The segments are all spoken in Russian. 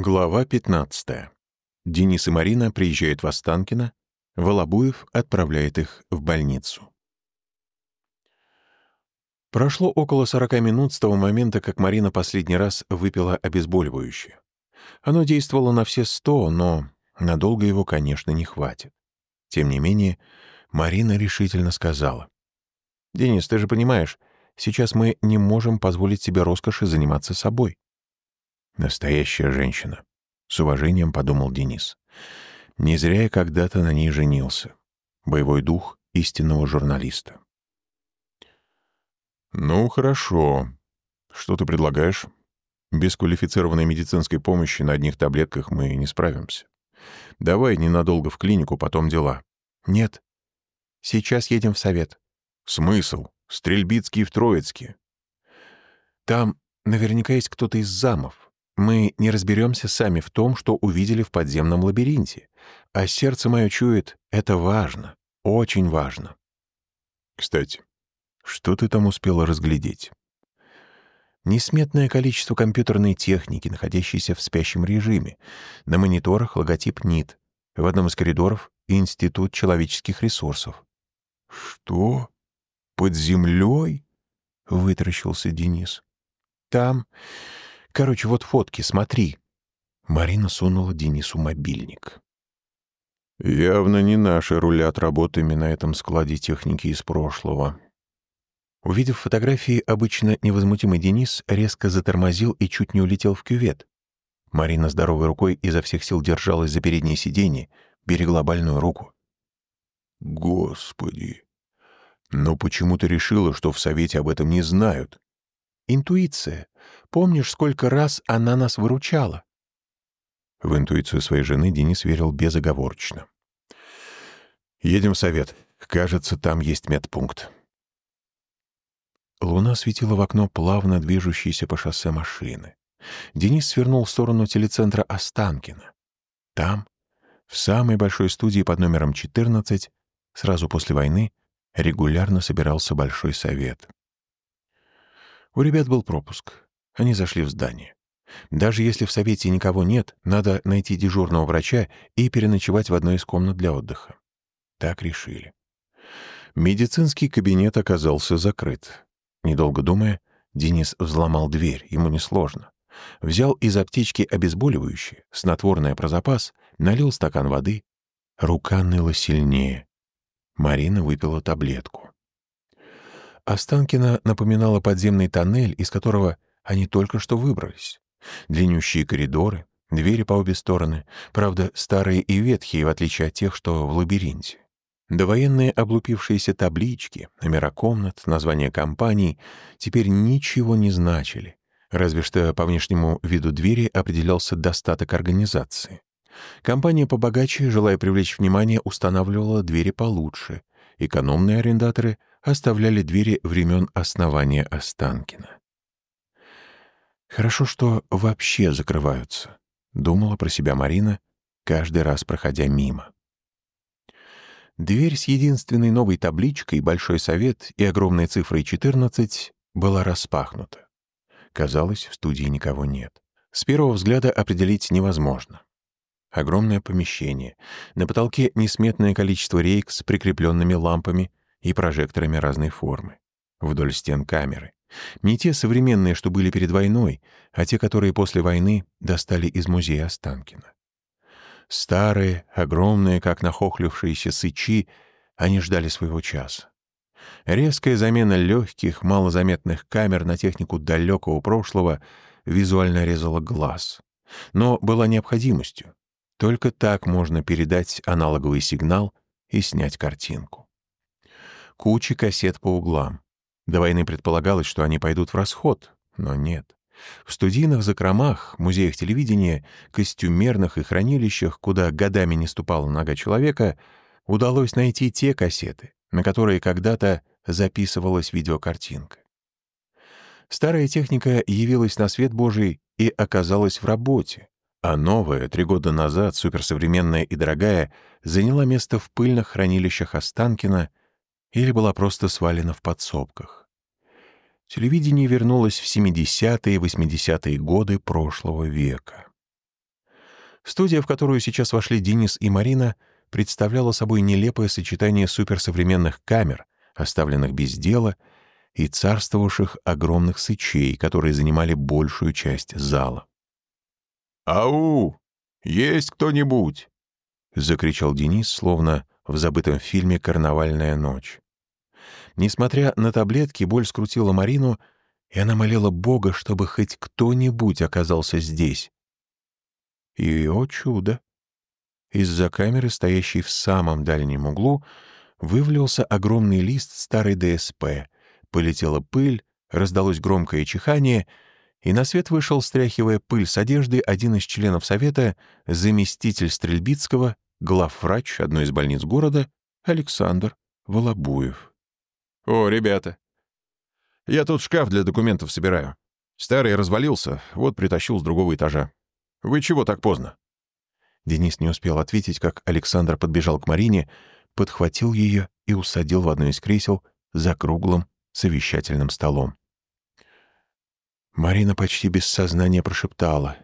Глава 15. Денис и Марина приезжают в Останкино, Волобуев отправляет их в больницу. Прошло около 40 минут с того момента, как Марина последний раз выпила обезболивающее. Оно действовало на все сто, но надолго его, конечно, не хватит. Тем не менее, Марина решительно сказала. «Денис, ты же понимаешь, сейчас мы не можем позволить себе роскоши заниматься собой. Настоящая женщина. С уважением подумал Денис. Не зря я когда-то на ней женился. Боевой дух истинного журналиста. «Ну, хорошо. Что ты предлагаешь? Без квалифицированной медицинской помощи на одних таблетках мы не справимся. Давай ненадолго в клинику, потом дела». «Нет. Сейчас едем в совет». «Смысл? Стрельбицкий в Троицке». «Там наверняка есть кто-то из замов. Мы не разберемся сами в том, что увидели в подземном лабиринте. А сердце мое чует — это важно, очень важно. Кстати, что ты там успела разглядеть? Несметное количество компьютерной техники, находящейся в спящем режиме. На мониторах логотип НИТ. В одном из коридоров — Институт человеческих ресурсов. «Что? Под землей?» — вытаращился Денис. «Там Короче, вот фотки, смотри». Марина сунула Денису мобильник. «Явно не наши рулят работами на этом складе техники из прошлого». Увидев фотографии, обычно невозмутимый Денис резко затормозил и чуть не улетел в кювет. Марина здоровой рукой изо всех сил держалась за переднее сиденье, берегла больную руку. «Господи! Но почему ты решила, что в Совете об этом не знают?» Интуиция. Помнишь, сколько раз она нас выручала?» В интуицию своей жены Денис верил безоговорочно. «Едем в совет. Кажется, там есть медпункт». Луна светила в окно плавно движущейся по шоссе машины. Денис свернул в сторону телецентра Останкина. Там, в самой большой студии под номером 14, сразу после войны, регулярно собирался Большой Совет. У ребят был пропуск. Они зашли в здание. Даже если в совете никого нет, надо найти дежурного врача и переночевать в одной из комнат для отдыха. Так решили. Медицинский кабинет оказался закрыт. Недолго думая, Денис взломал дверь, ему несложно. Взял из аптечки обезболивающее, снотворное про запас, налил стакан воды. Рука ныла сильнее. Марина выпила таблетку. Останкино напоминало подземный тоннель, из которого они только что выбрались. Длиннющие коридоры, двери по обе стороны, правда, старые и ветхие, в отличие от тех, что в лабиринте. Довоенные облупившиеся таблички, номера комнат, названия компаний теперь ничего не значили, разве что по внешнему виду двери определялся достаток организации. Компания побогаче, желая привлечь внимание, устанавливала двери получше. Экономные арендаторы оставляли двери времен основания Останкина. «Хорошо, что вообще закрываются», — думала про себя Марина, каждый раз проходя мимо. Дверь с единственной новой табличкой «Большой совет» и огромной цифрой 14 была распахнута. Казалось, в студии никого нет. С первого взгляда определить невозможно. Огромное помещение. На потолке несметное количество рейк с прикрепленными лампами и прожекторами разной формы. Вдоль стен камеры. Не те современные, что были перед войной, а те, которые после войны достали из музея Останкина. Старые, огромные, как нахохлившиеся сычи, они ждали своего часа. Резкая замена легких, малозаметных камер на технику далекого прошлого визуально резала глаз. Но была необходимостью. Только так можно передать аналоговый сигнал и снять картинку кучи кассет по углам. До войны предполагалось, что они пойдут в расход, но нет. В студийных закромах, музеях телевидения, костюмерных и хранилищах, куда годами не ступала нога человека, удалось найти те кассеты, на которые когда-то записывалась видеокартинка. Старая техника явилась на свет Божий и оказалась в работе, а новая, три года назад, суперсовременная и дорогая, заняла место в пыльных хранилищах Останкина или была просто свалена в подсобках. Телевидение вернулось в 70-е и 80-е годы прошлого века. Студия, в которую сейчас вошли Денис и Марина, представляла собой нелепое сочетание суперсовременных камер, оставленных без дела, и царствовавших огромных сычей, которые занимали большую часть зала. «Ау! Есть кто-нибудь?» — закричал Денис, словно в забытом фильме «Карнавальная ночь». Несмотря на таблетки, боль скрутила Марину, и она молила Бога, чтобы хоть кто-нибудь оказался здесь. И, о чудо! Из-за камеры, стоящей в самом дальнем углу, вывалился огромный лист старой ДСП. Полетела пыль, раздалось громкое чихание, и на свет вышел, стряхивая пыль с одежды, один из членов Совета, заместитель Стрельбицкого, главврач одной из больниц города, Александр Волобуев. «О, ребята, я тут шкаф для документов собираю. Старый развалился, вот притащил с другого этажа. Вы чего так поздно?» Денис не успел ответить, как Александр подбежал к Марине, подхватил ее и усадил в одно из кресел за круглым совещательным столом. Марина почти без сознания прошептала.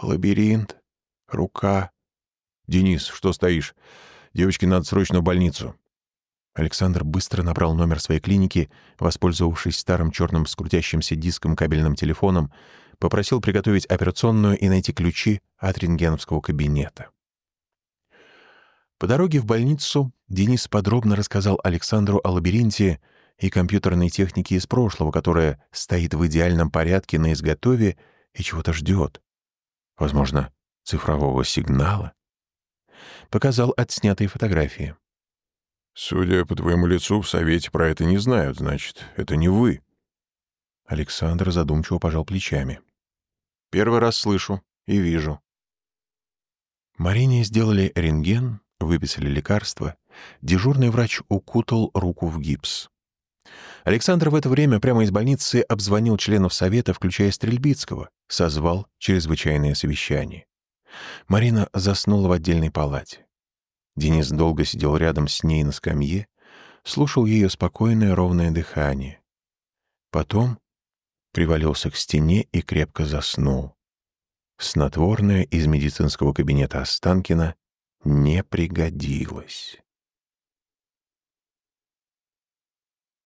«Лабиринт, рука». «Денис, что стоишь? Девочке надо срочно в больницу». Александр быстро набрал номер своей клиники, воспользовавшись старым черным скрутящимся диском кабельным телефоном, попросил приготовить операционную и найти ключи от рентгеновского кабинета. По дороге в больницу Денис подробно рассказал Александру о лабиринте и компьютерной технике из прошлого, которая стоит в идеальном порядке на изготове и чего-то ждет. Возможно, цифрового сигнала. Показал отснятые фотографии. «Судя по твоему лицу, в Совете про это не знают, значит, это не вы». Александр задумчиво пожал плечами. «Первый раз слышу и вижу». Марине сделали рентген, выписали лекарства. Дежурный врач укутал руку в гипс. Александр в это время прямо из больницы обзвонил членов Совета, включая Стрельбицкого, созвал чрезвычайное совещание. Марина заснула в отдельной палате. Денис долго сидел рядом с ней на скамье, слушал ее спокойное ровное дыхание. Потом привалился к стене и крепко заснул. Снотворное из медицинского кабинета Останкина не пригодилось.